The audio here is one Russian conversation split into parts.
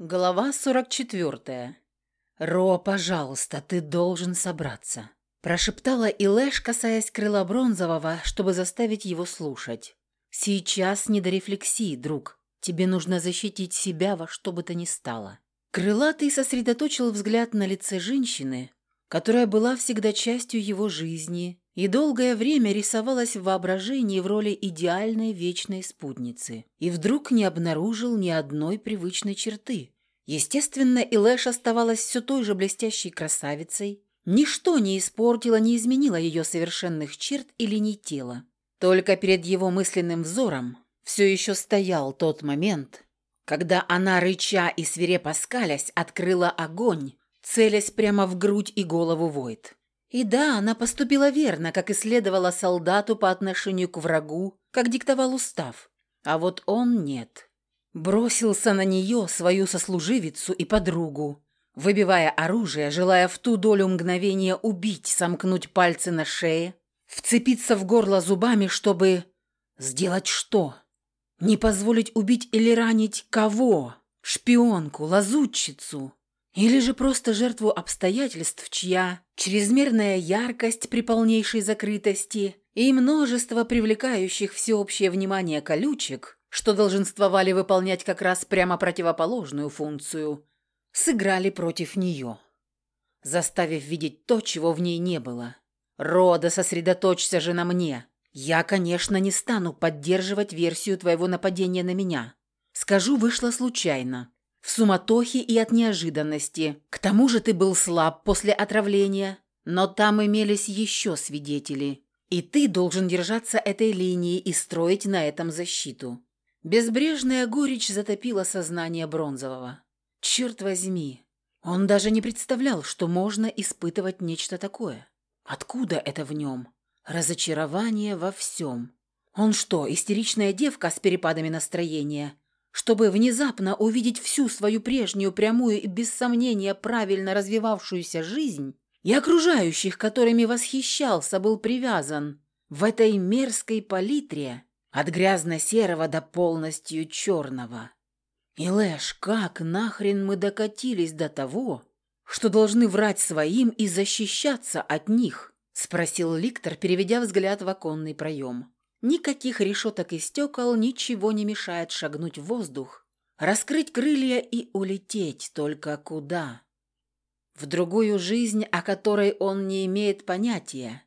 Глава 44. «Ро, пожалуйста, ты должен собраться», – прошептала Илэш, касаясь крыла Бронзового, чтобы заставить его слушать. «Сейчас не до рефлексии, друг. Тебе нужно защитить себя во что бы то ни стало». Крылатый сосредоточил взгляд на лице женщины, которая была всегда частью его жизни и долгое время рисовалась в воображении в роли идеальной вечной спутницы. И вдруг не обнаружил ни одной привычной черты. Естественно, Илэш оставалась все той же блестящей красавицей. Ничто не испортило, не изменило ее совершенных черт и линий тела. Только перед его мысленным взором все еще стоял тот момент, когда она, рыча и свирепо скалясь, открыла огонь, целясь прямо в грудь и голову Войт. И да, она поступила верно, как и следовало солдату по отношению к врагу, как диктовал устав. А вот он нет. Бросился на нее, свою сослуживицу и подругу, выбивая оружие, желая в ту долю мгновения убить, сомкнуть пальцы на шее, вцепиться в горло зубами, чтобы... Сделать что? Не позволить убить или ранить кого? Шпионку, лазутчицу? Или же просто жертву обстоятельств, чья чрезмерная яркость при полнейшей закрытости и множество привлекающих всеобщее внимание колючек, что долженствовали выполнять как раз прямо противоположную функцию, сыграли против нее, заставив видеть то, чего в ней не было. «Рода, сосредоточься же на мне. Я, конечно, не стану поддерживать версию твоего нападения на меня. Скажу, вышло случайно. В суматохе и от неожиданности. К тому же ты был слаб после отравления. Но там имелись еще свидетели. И ты должен держаться этой линии и строить на этом защиту. Безбрежная горечь затопила сознание Бронзового. Черт возьми, он даже не представлял, что можно испытывать нечто такое. Откуда это в нем? Разочарование во всем. Он что, истеричная девка с перепадами настроения? Чтобы внезапно увидеть всю свою прежнюю прямую и без сомнения правильно развивавшуюся жизнь и окружающих, которыми восхищался, был привязан в этой мерзкой палитре от грязно-серого до полностью черного. И Лэш, как нахрен мы докатились до того, что должны врать своим и защищаться от них? Спросил Ликтор, переведя взгляд в оконный проем. Никаких решеток и стекол ничего не мешает шагнуть в воздух, раскрыть крылья и улететь только куда. В другую жизнь, о которой он не имеет понятия,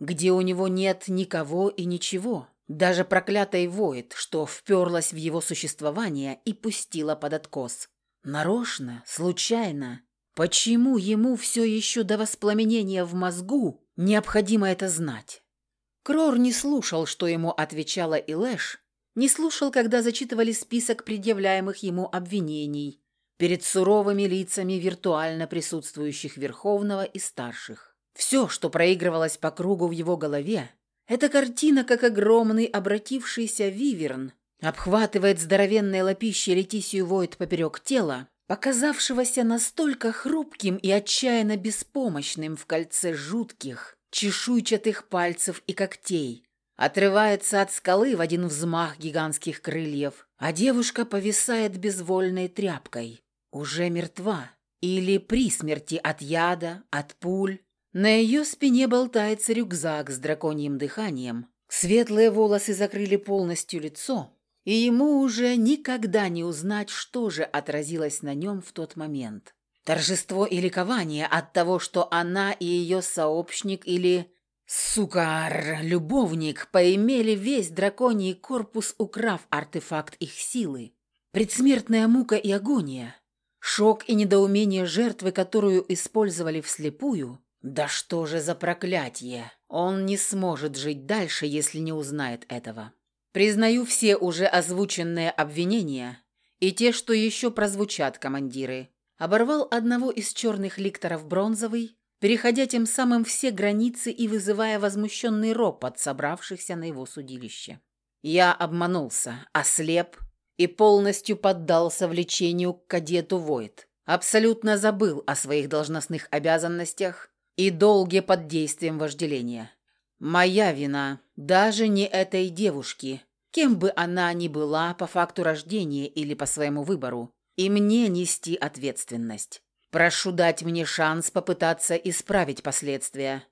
где у него нет никого и ничего, даже проклятой воет, что вперлась в его существование и пустила под откос. Нарочно, случайно. Почему ему все еще до воспламенения в мозгу необходимо это знать? Крор не слушал, что ему отвечала Илэш, не слушал, когда зачитывали список предъявляемых ему обвинений перед суровыми лицами виртуально присутствующих Верховного и старших. Все, что проигрывалось по кругу в его голове, эта картина, как огромный обратившийся виверн, обхватывает здоровенной лапищей Летисию Войт поперек тела, показавшегося настолько хрупким и отчаянно беспомощным в кольце жутких, чешуйчатых пальцев и когтей, отрывается от скалы в один взмах гигантских крыльев, а девушка повисает безвольной тряпкой, уже мертва или при смерти от яда, от пуль. На ее спине болтается рюкзак с драконьим дыханием, светлые волосы закрыли полностью лицо, и ему уже никогда не узнать, что же отразилось на нем в тот момент. Торжество и ликование от того, что она и ее сообщник или, сука, любовник поимели весь драконий корпус, украв артефакт их силы. Предсмертная мука и агония. Шок и недоумение жертвы, которую использовали вслепую. Да что же за проклятие! Он не сможет жить дальше, если не узнает этого. Признаю все уже озвученные обвинения и те, что еще прозвучат, командиры оборвал одного из черных ликторов бронзовый, переходя тем самым все границы и вызывая возмущенный ропот собравшихся на его судилище. Я обманулся, ослеп и полностью поддался влечению к кадету Войт. Абсолютно забыл о своих должностных обязанностях и долге под действием вожделения. Моя вина, даже не этой девушки, кем бы она ни была по факту рождения или по своему выбору, и мне нести ответственность. Прошу дать мне шанс попытаться исправить последствия,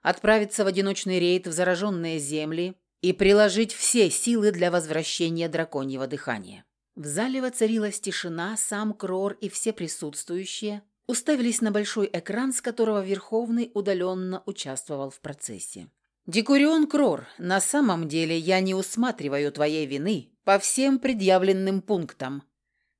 отправиться в одиночный рейд в зараженные земли и приложить все силы для возвращения драконьего дыхания. В зале воцарилась тишина, сам Крор и все присутствующие уставились на большой экран, с которого Верховный удаленно участвовал в процессе. «Декурион Крор, на самом деле я не усматриваю твоей вины по всем предъявленным пунктам»,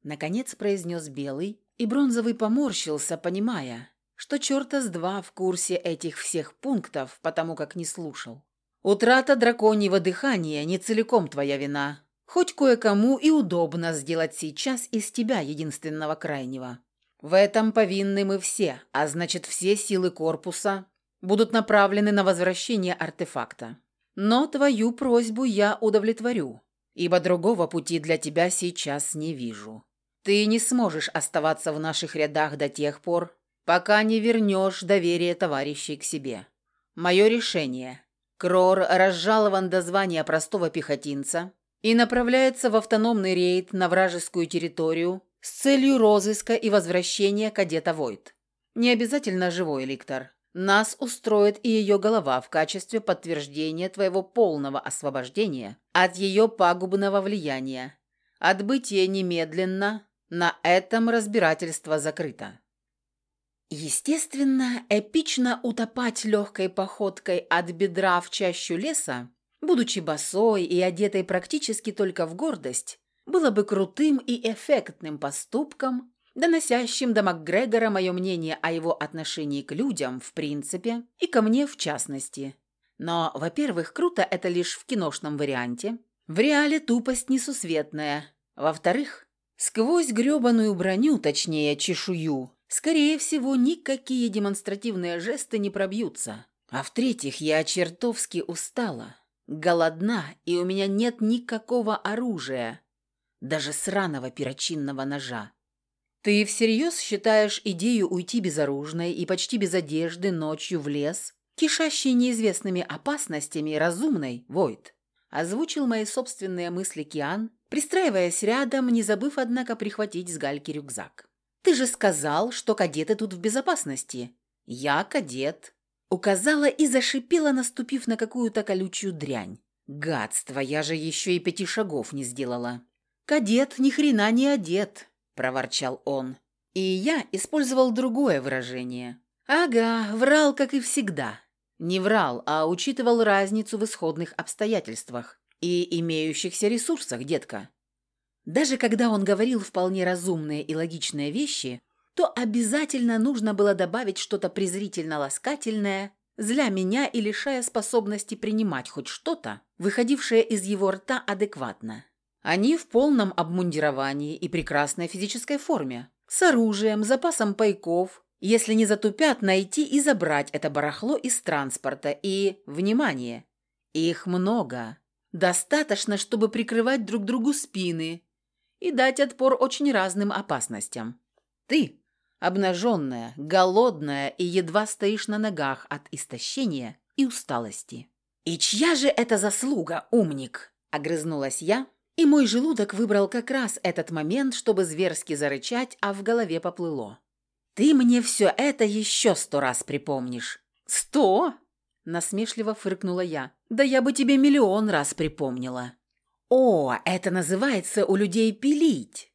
наконец произнес Белый, и Бронзовый поморщился, понимая, что черта с два в курсе этих всех пунктов, потому как не слушал. «Утрата драконьего дыхания не целиком твоя вина. Хоть кое-кому и удобно сделать сейчас из тебя единственного крайнего. В этом повинны мы все, а значит все силы корпуса будут направлены на возвращение артефакта. Но твою просьбу я удовлетворю, ибо другого пути для тебя сейчас не вижу. Ты не сможешь оставаться в наших рядах до тех пор, пока не вернешь доверие товарищей к себе. Мое решение. Крор разжалован до звания простого пехотинца и направляется в автономный рейд на вражескую территорию с целью розыска и возвращения кадета Войт. Не обязательно живой ликтор. Нас устроит и ее голова в качестве подтверждения твоего полного освобождения от ее пагубного влияния. Отбытие немедленно, на этом разбирательство закрыто. Естественно, эпично утопать легкой походкой от бедра в чащу леса, будучи босой и одетой практически только в гордость, было бы крутым и эффектным поступком, доносящим до МакГрегора мое мнение о его отношении к людям в принципе и ко мне в частности. Но, во-первых, круто это лишь в киношном варианте. В реале тупость несусветная. Во-вторых, сквозь грёбаную броню, точнее чешую, Скорее всего, никакие демонстративные жесты не пробьются. А в-третьих, я чертовски устала, голодна, и у меня нет никакого оружия, даже сраного перочинного ножа. Ты всерьез считаешь идею уйти безоружной и почти без одежды ночью в лес, кишащий неизвестными опасностями, разумной, Войт? Озвучил мои собственные мысли Киан, пристраиваясь рядом, не забыв, однако, прихватить с гальки рюкзак. Ты же сказал, что кадеты тут в безопасности. Я кадет. Указала и зашипела, наступив на какую-то колючую дрянь. Гадство, я же еще и пяти шагов не сделала. Кадет ни хрена не одет, проворчал он. И я использовал другое выражение. Ага, врал, как и всегда. Не врал, а учитывал разницу в исходных обстоятельствах и имеющихся ресурсах, детка. Даже когда он говорил вполне разумные и логичные вещи, то обязательно нужно было добавить что-то презрительно-ласкательное, зля меня и лишая способности принимать хоть что-то, выходившее из его рта адекватно. Они в полном обмундировании и прекрасной физической форме, с оружием, запасом пайков, если не затупят, найти и забрать это барахло из транспорта и, внимание, их много. Достаточно, чтобы прикрывать друг другу спины, и дать отпор очень разным опасностям. Ты, обнаженная, голодная и едва стоишь на ногах от истощения и усталости. «И чья же это заслуга, умник?» – огрызнулась я, и мой желудок выбрал как раз этот момент, чтобы зверски зарычать, а в голове поплыло. «Ты мне все это еще сто раз припомнишь». «Сто?» – насмешливо фыркнула я. «Да я бы тебе миллион раз припомнила». «О, это называется у людей пилить!»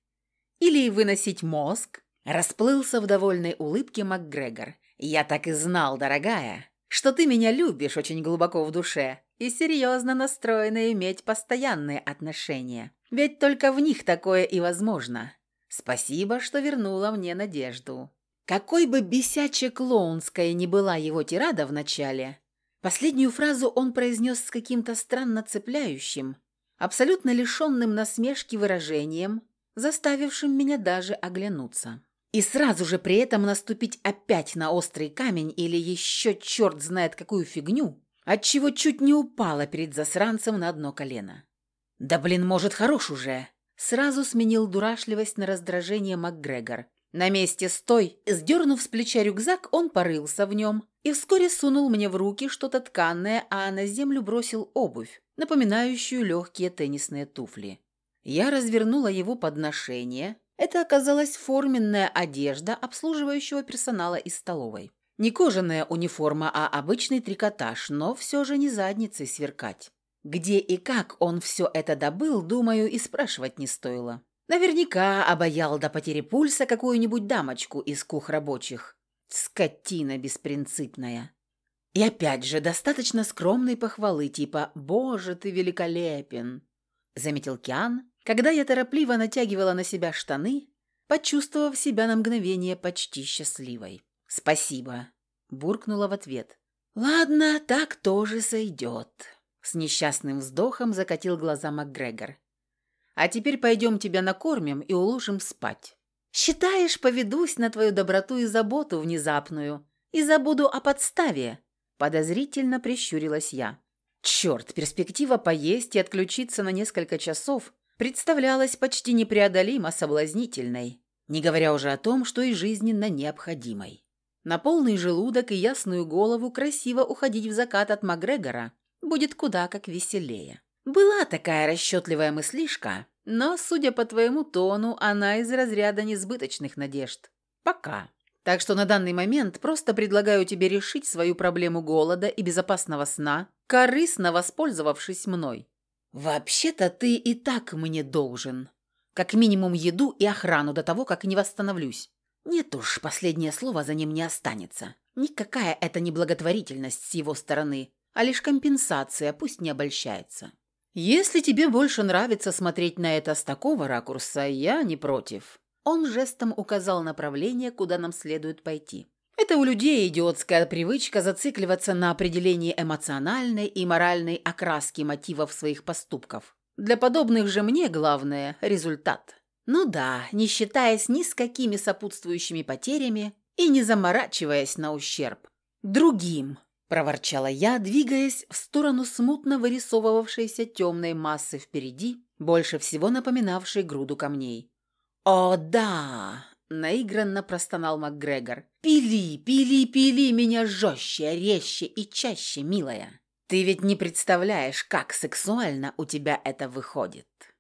«Или выносить мозг?» Расплылся в довольной улыбке МакГрегор. «Я так и знал, дорогая, что ты меня любишь очень глубоко в душе и серьезно настроена иметь постоянные отношения. Ведь только в них такое и возможно. Спасибо, что вернула мне надежду». Какой бы бесяче-клоунская ни была его тирада в начале, последнюю фразу он произнес с каким-то странно цепляющим, абсолютно лишенным насмешки выражением, заставившим меня даже оглянуться. И сразу же при этом наступить опять на острый камень или еще черт знает какую фигню, отчего чуть не упала перед засранцем на одно колено. «Да блин, может, хорош уже!» Сразу сменил дурашливость на раздражение МакГрегор. На месте стой, сдернув с плеча рюкзак, он порылся в нем и вскоре сунул мне в руки что-то тканное, а на землю бросил обувь, напоминающую легкие теннисные туфли. Я развернула его подношение Это оказалась форменная одежда обслуживающего персонала из столовой. Не кожаная униформа, а обычный трикотаж, но все же не задницей сверкать. Где и как он все это добыл, думаю, и спрашивать не стоило. Наверняка обаял до потери пульса какую-нибудь дамочку из кух рабочих. Скотина беспринципная. И опять же, достаточно скромной похвалы, типа «Боже, ты великолепен!» Заметил Киан, когда я торопливо натягивала на себя штаны, почувствовав себя на мгновение почти счастливой. «Спасибо», – буркнула в ответ. «Ладно, так тоже сойдет», – с несчастным вздохом закатил глаза МакГрегор. «А теперь пойдем тебя накормим и уложим спать. Считаешь, поведусь на твою доброту и заботу внезапную и забуду о подставе?» Подозрительно прищурилась я. Черт, перспектива поесть и отключиться на несколько часов представлялась почти непреодолимо соблазнительной, не говоря уже о том, что и жизненно необходимой. На полный желудок и ясную голову красиво уходить в закат от Макгрегора будет куда как веселее. Была такая расчетливая мыслишка, но, судя по твоему тону, она из разряда несбыточных надежд. Пока. Так что на данный момент просто предлагаю тебе решить свою проблему голода и безопасного сна, корыстно воспользовавшись мной. Вообще-то ты и так мне должен. Как минимум еду и охрану до того, как не восстановлюсь. Нет уж, последнее слово за ним не останется. Никакая это не благотворительность с его стороны, а лишь компенсация, пусть не обольщается. Если тебе больше нравится смотреть на это с такого ракурса, я не против. Он жестом указал направление, куда нам следует пойти. Это у людей идиотская привычка зацикливаться на определении эмоциональной и моральной окраски мотивов своих поступков. Для подобных же мне главное – результат. Ну да, не считаясь ни с какими сопутствующими потерями и не заморачиваясь на ущерб. «Другим!» – проворчала я, двигаясь в сторону смутно вырисовывавшейся темной массы впереди, больше всего напоминавшей груду камней. «О, да!» – наигранно простонал МакГрегор. «Пили, пили, пили меня жестче, резче и чаще, милая! Ты ведь не представляешь, как сексуально у тебя это выходит!»